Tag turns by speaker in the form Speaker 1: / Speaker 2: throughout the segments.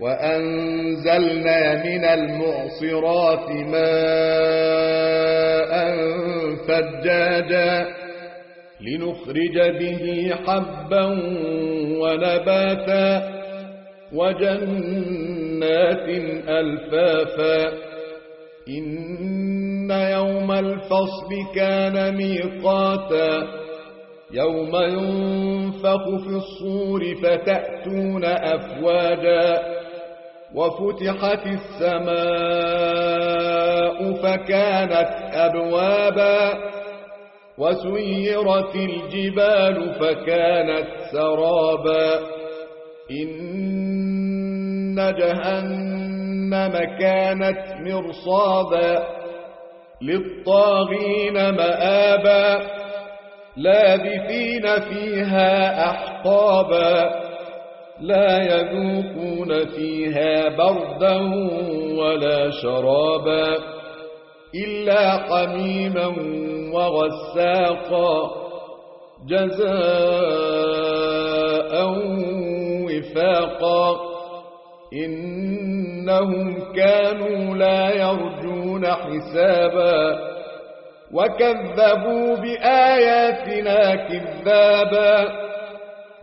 Speaker 1: وأنزلنا من المعصرات ماء فجاجا لنخرج به حبا ونباتا وجنات ألفافا إن يوم الفصل كان ميقاتا يوم ينفخ في الصور فتأتون أفواجا وفتحت السماء فكانت أبوابا وسيرت الجبال فكانت سرابا. إن جهنم كانت مرصادا للطاغين مآبا لابثين فيها أحقابا. لا يذوقون فيها بردا ولا شرابا إلا حميما وغساقا جزاء وفاقا إنهم كانوا لا يرجون حسابا وكذبوا بآياتنا كذابا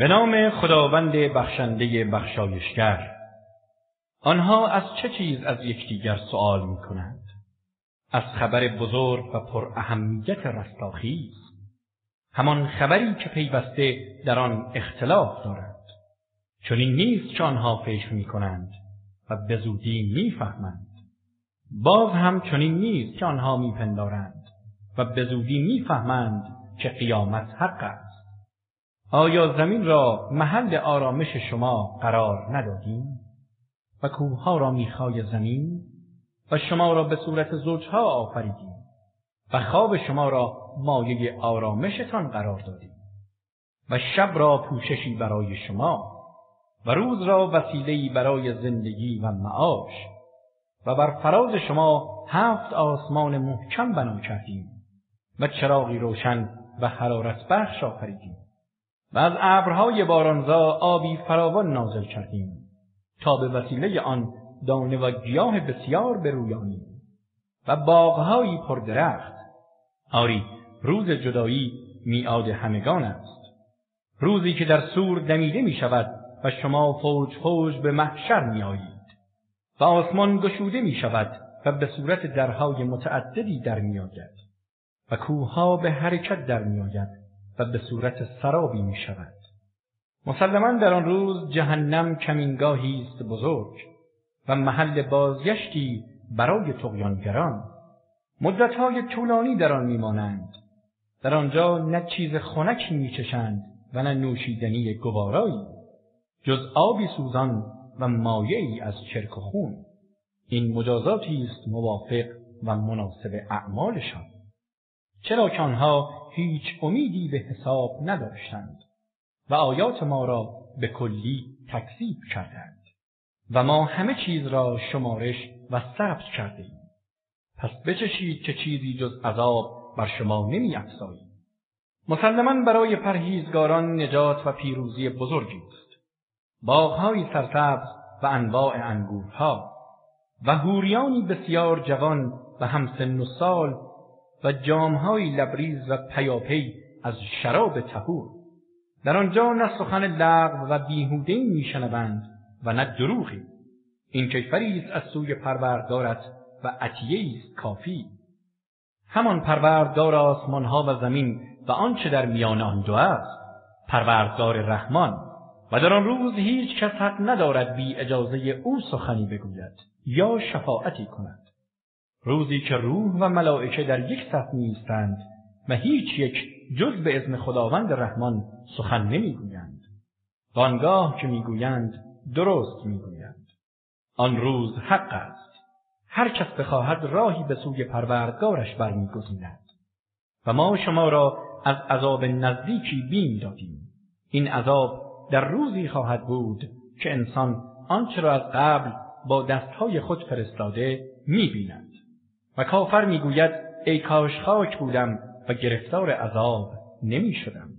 Speaker 2: به نام خداوند بخشنده بخشایشگر. آنها از چه چیز از یکدیگر سؤال می کنند؟ از خبر بزرگ و پر اهمیت رستاخیز. همان خبری که پیوسته در آن اختلاف دارند. چنین نیست که آنها فکر می کنند و به زودی می‌فهمند. باز هم چنین نیست که آنها میپندارند و به زودی می‌فهمند که قیامت حق است. آیا زمین را محل آرامش شما قرار ندادیم و کوهها را میخهای زمین و شما را به صورت زوجها آفریدیم و خواب شما را مایه آرامشتان قرار دادیم و شب را پوششی برای شما و روز را وسیله‌ای برای زندگی و معاش و بر فراز شما هفت آسمان محکم بنا کردیم و چراغی روشن و حرارت بخش آفریدیم. و از ابرهای بارانزا آبی فراوان نازل کردیم تا به وسیله آن دانه و گیاه بسیار برویانیم و باغهایی پردرخت. آری روز جدایی میعاد همگان است. روزی که در صور دمیده می شود و شما فوج فوج به محشر می آیید و آسمان گشوده می شود و به صورت درهای متعددی در می آید و کوهها به حرکت در می آید به صورت سرابی می شود مسلما در آن روز جهنم کمینگاهی است بزرگ و محل بازگشتی برای طغیانگران مدتهای طولانی در آن میمانند. در آنجا نه چیز خنکی میچشند و نه نوشیدنی گوارایی جز آبی سوزان و مایعی از چرک و خون. این مجازاتی است موافق و مناسب اعمالشان. چرا که آنها هیچ امیدی به حساب نداشتند و آیات ما را به کلی تکذیب کردند و ما همه چیز را شمارش و ثبت کرده ایم. پس بچشید که چیزی جز عذاب بر شما نمی افزاییم. مسلما برای پرهیزگاران نجات و پیروزی بزرگی است. باغهای سرسبز و انواع انگورها و هوریانی بسیار جوان و همسن و سال و جامهای لبریز و پیاپی از شراب طهور در آنجا نه سخن لغو و بیهوده میشنوند و نه دروغی. این کیفری است از سوی پروردگارت و عطیه‌ای است کافی. همان پروردگار آسمانها و زمین و آنچه در میان آن دو است پروردگار رحمان. و در آن روز هیچ کس حق ندارد بی اجازه او سخنی بگوید یا شفاعتی کند. روزی که روح و ملائکه در یک صف می‌ایستند و هیچ یک جز به اذن خداوند رحمان سخن نمی‌گویند. آنگاه که می‌گویند درست می‌گویند. آن روز حق است. هر کس بخواهد راهی به سوی پروردگارش برمیگزیند. و ما شما را از عذاب نزدیکی بیم دادیم. این عذاب در روزی خواهد بود که انسان آنچه را از قبل با دستهای خود فرستاده می‌بیند. کافر می‌گوید ای کاش خاک بودم و گرفتار عذاب نمی شدم.